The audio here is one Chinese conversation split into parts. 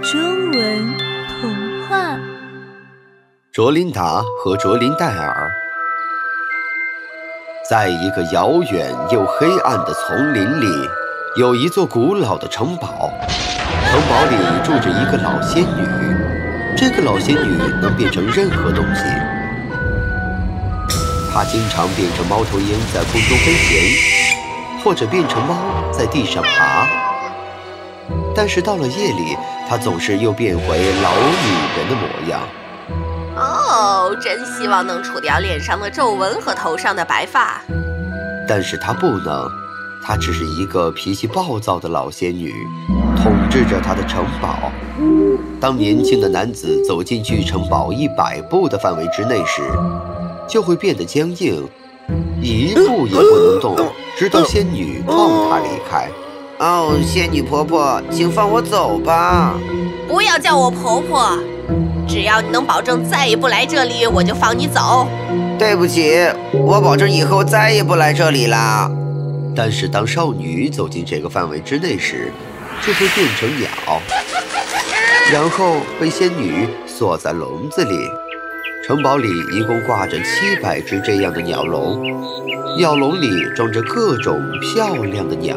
中文童话：卓琳达和卓琳戴尔，在一个遥远又黑暗的丛林里，有一座古老的城堡。城堡里住着一个老仙女，这个老仙女能变成任何东西。她经常变成猫头鹰在空中飞行，或者变成猫在地上爬。但是到了夜里，她总是又变回老女人的模样。哦，真希望能除掉脸上的皱纹和头上的白发。但是她不能，她只是一个脾气暴躁的老仙女，统治着她的城堡。当年轻的男子走进距城堡一百步的范围之内时，就会变得僵硬，一步也不能动，直到仙女放他离开。哦，仙女婆婆，请放我走吧！不要叫我婆婆，只要你能保证再也不来这里，我就放你走。对不起，我保证以后再也不来这里啦。但是当少女走进这个范围之内时，就会变成鸟，然后被仙女锁在笼子里。城堡里一共挂着七百只这样的鸟笼，鸟笼里装着各种漂亮的鸟。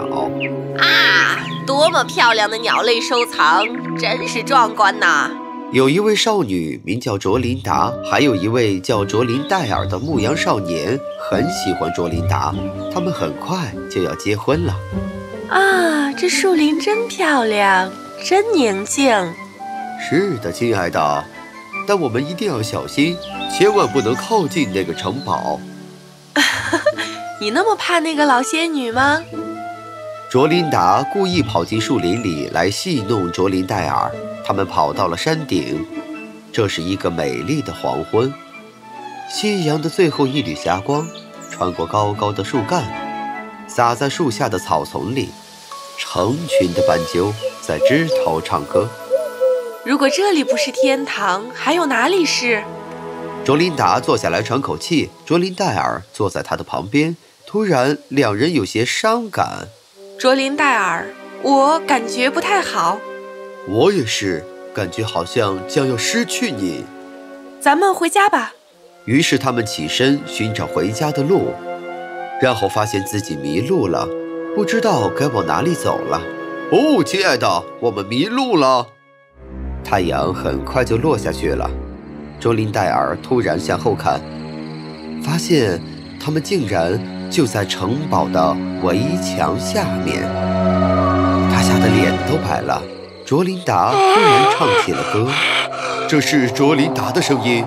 啊，多么漂亮的鸟类收藏，真是壮观呐！有一位少女名叫卓琳达，还有一位叫卓琳戴尔的牧羊少年，很喜欢卓琳达，他们很快就要结婚了。啊，这树林真漂亮，真宁静。是的，亲爱的，但我们一定要小心，千万不能靠近那个城堡。你那么怕那个老仙女吗？卓琳达故意跑进树林里来戏弄卓琳戴尔。他们跑到了山顶，这是一个美丽的黄昏，夕阳的最后一缕霞光穿过高高的树干，洒在树下的草丛里，成群的斑鸠在枝头唱歌。如果这里不是天堂，还有哪里是？卓琳达坐下来喘口气，卓琳戴尔坐在他的旁边。突然，两人有些伤感。卓林戴尔，我感觉不太好。我也是，感觉好像将要失去你。咱们回家吧。于是他们起身寻找回家的路，然后发现自己迷路了，不知道该往哪里走了。哦，亲爱的，我们迷路了。太阳很快就落下去了。卓林戴尔突然向后看，发现他们竟然就在城堡的围墙下面。他吓得脸都白了。卓琳达忽然唱起了歌，这是卓琳达的声音。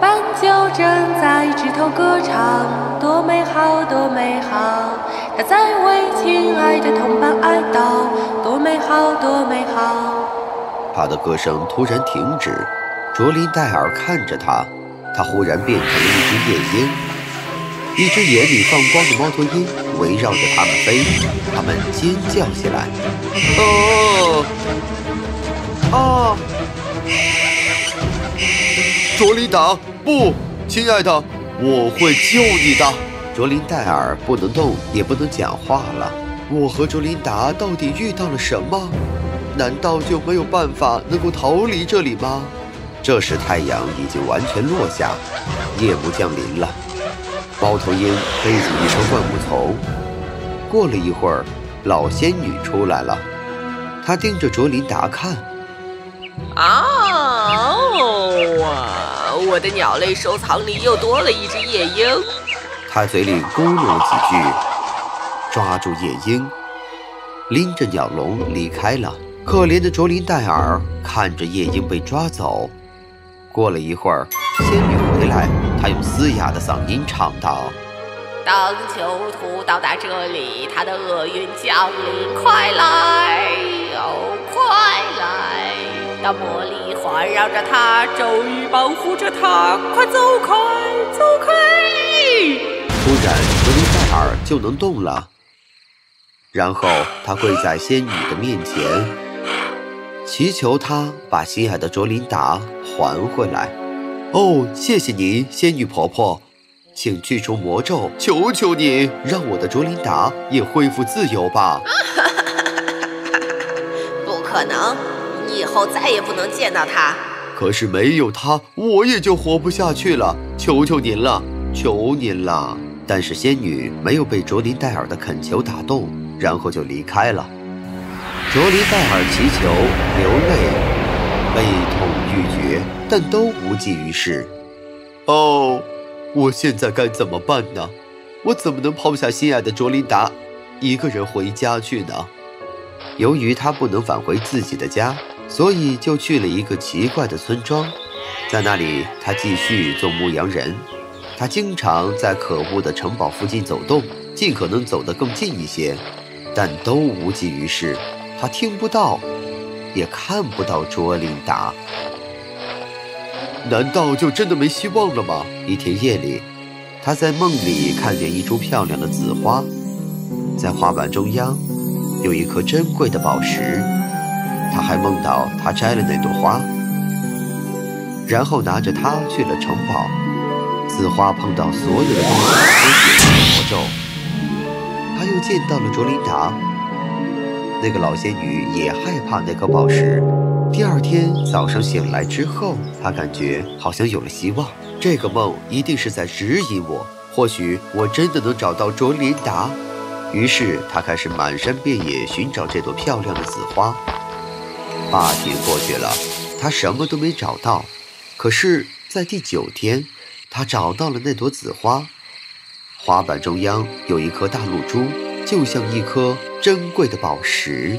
斑鸠正在枝头歌唱，多美好，多美好。它在为亲爱的同伴哀悼，多美好，多美好。他的歌声突然停止，卓琳戴尔看着他，他忽然变成了一只夜莺，一只眼里放光的猫头鹰围绕着他们飞，他们尖叫起来。哦，啊！卓琳达，不，亲爱的，我会救你的。卓琳戴尔不能动，也不能讲话了。我和卓琳达到底遇到了什么？难道就没有办法能够逃离这里吗？这时太阳已经完全落下，夜幕降临了。猫头鹰背起一身灌木丛。过了一会儿，老仙女出来了，她盯着卓琳达看。哦，我的鸟类收藏里又多了一只夜莺。她嘴里咕哝几句，抓住夜莺，拎着鸟笼离开了。可怜的卓琳戴尔看着夜莺被抓走。过了一会儿，仙女回来，她用嘶哑的嗓音唱道：“当囚徒到达这里，他的厄运降临，快来，哦，快来！当魔力环绕着他，咒语保护着他，快走开，走开！”突然，卓琳戴尔就能动了。然后他跪在仙女的面前。祈求她把心爱的卓琳达还回来。哦，谢谢您，仙女婆婆，请去除魔咒，求求你，让我的卓琳达也恢复自由吧。不可能，你以后再也不能见到她。可是没有她，我也就活不下去了。求求您了，求您了！但是仙女没有被卓林戴尔的恳求打动，然后就离开了。卓林戴尔祈求、流泪、悲痛欲绝，但都无济于事。哦，我现在该怎么办呢？我怎么能抛下心爱的卓琳达，一个人回家去呢？由于他不能返回自己的家，所以就去了一个奇怪的村庄，在那里他继续做牧羊人。他经常在可恶的城堡附近走动，尽可能走得更近一些，但都无济于事。他听不到，也看不到卓琳达。难道就真的没希望了吗？一天夜里，他在梦里看见一株漂亮的紫花，在花瓣中央有一颗珍贵的宝石。他还梦到他摘了那朵花，然后拿着它去了城堡。紫花碰到所有的东西都解了魔咒。他又见到了卓琳达，那个老仙女也害怕那颗宝石。第二天早上醒来之后，她感觉好像有了希望。这个梦一定是在指引我，或许我真的能找到卓琳达。于是她开始满山遍野寻找这朵漂亮的紫花。八天过去了，她什么都没找到。可是，在第九天。她找到了那朵紫花，花瓣中央有一颗大露珠，就像一颗珍贵的宝石。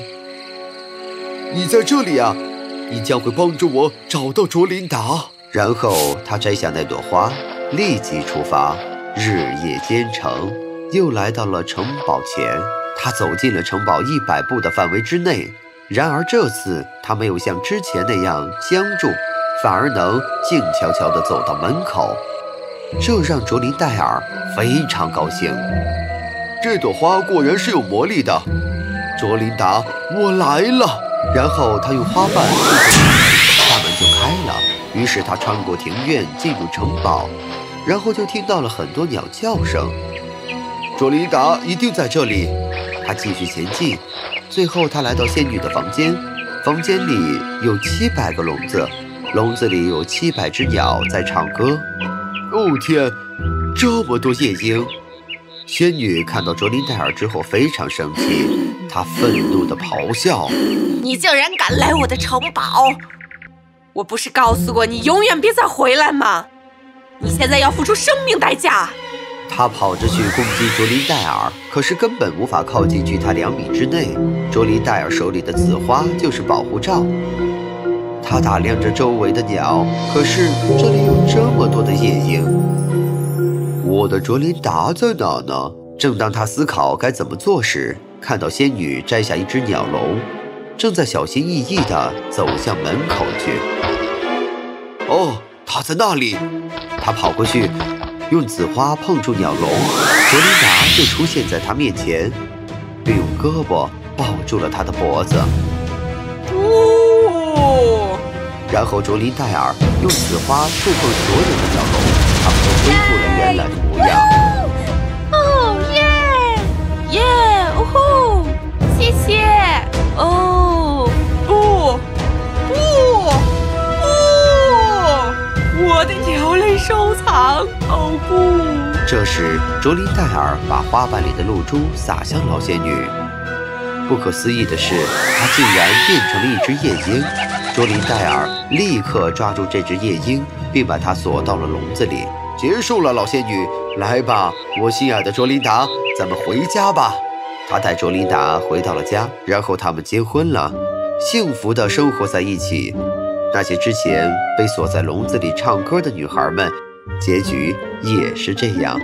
你在这里啊！你将会帮助我找到卓琳达。然后他摘下那朵花，立即出发，日夜兼程，又来到了城堡前。他走进了城堡一百步的范围之内，然而这次他没有像之前那样僵住，反而能静悄悄地走到门口。这让卓林戴尔非常高兴。这朵花果然是有魔力的。卓琳达，我来了。然后他用花瓣触碰门，大门就开了。于是他穿过庭院，进入城堡，然后就听到了很多鸟叫声。卓琳达一定在这里。他继续前进，最后他来到仙女的房间。房间里有七百个笼子，笼子里有七百只鸟在唱歌。哦天，这么多夜莺！仙女看到卓林戴尔之后非常生气，她愤怒地咆哮：“你竟然敢来我的城堡！我不是告诉过你永远别再回来吗？你现在要付出生命代价！”她跑着去攻击卓林戴尔，可是根本无法靠近距他两米之内。卓林戴尔手里的紫花就是保护罩。他打量着周围的鸟，可是这里有这么多的夜莺。我的卓琳达在哪呢？正当他思考该怎么做时，看到仙女摘下一只鸟笼，正在小心翼翼地走向门口去。哦，它在那里！他跑过去，用紫花碰住鸟笼，卓琳达就出现在他面前，并用胳膊抱住了他的脖子。哦然后卓琳戴尔用紫花触碰所有的鸟笼，恢复了原来的模样。哦耶耶呜呼！谢谢哦不不不！我的鸟类收藏哦不！这时卓林戴尔把花瓣里的露珠洒向老仙女。不可思议的是，它竟然变成了一只夜莺。卓林戴尔立刻抓住这只夜莺，并把它锁到了笼子里。结束了，老仙女，来吧，我心爱的卓琳达，咱们回家吧。他带卓琳达回到了家，然后他们结婚了，幸福的生活在一起。那些之前被锁在笼子里唱歌的女孩们，结局也是这样。